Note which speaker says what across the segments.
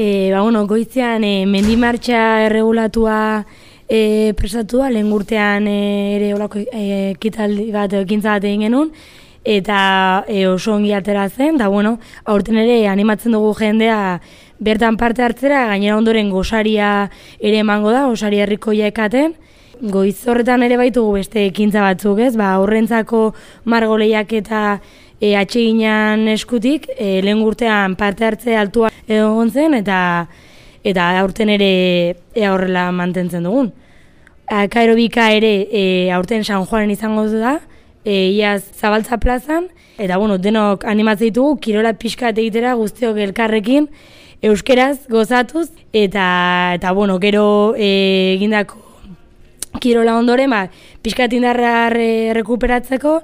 Speaker 1: E, ba, bueno, goizean e, mendimartxa erregulatua e, prestatua, lehen urtean e, ere olako e, kitaldi bat, ekintza bat egin genuen, eta e, oso ongi atera zen, da bueno, aurten ere animatzen dugu jendea bertan parte hartzera, gainera ondoren gosaria ere emango da, gosaria herrikoia ekaten, goiz horretan ere baitugu beste ekintza batzuk, ez? Ba, horrentzako margoleiak eta e, atseginan eskutik, e, lehen urtean parte hartze altua egon zen, eta eta aurten ere ea horrela mantentzen dugun. Kairobika ere e, aurten San Juanen izango da, e, iaz zabaltza plazan, eta bueno, denok animatzen ditugu, kirola pixka egitera guztiok elkarrekin, euskeraz gozatuz, eta, eta bueno, gero e, egindako kirola ondoren, ba, pixka indarra rekuperatzeko,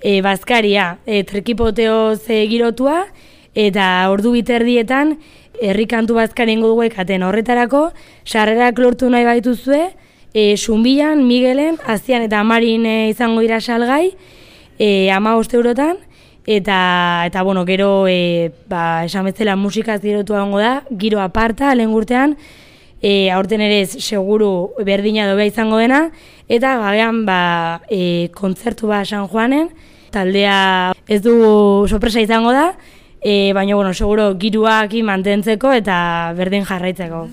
Speaker 1: e, bazkaria, e, trekipoteoz e, girotua, eta ordu biterdietan, herrikantu bazkarien dugu ekaten. Horretarako, sarrerak lortu nahi baituzue, e, Sunbilan, Miguelen, Azian eta Marin e, izango dira salgai, e, ama eurotan, eta, eta bueno, gero, e, ba, esan bezala musikaz girotu da, giro aparta, lehen gurtean, e, aurten ere seguru berdina dobea izango dena, eta gabean ba, e, kontzertu ba San Juanen, taldea ez du sorpresa izango da, e, baina bueno, seguro giruak mantentzeko eta berdin jarraitzeko.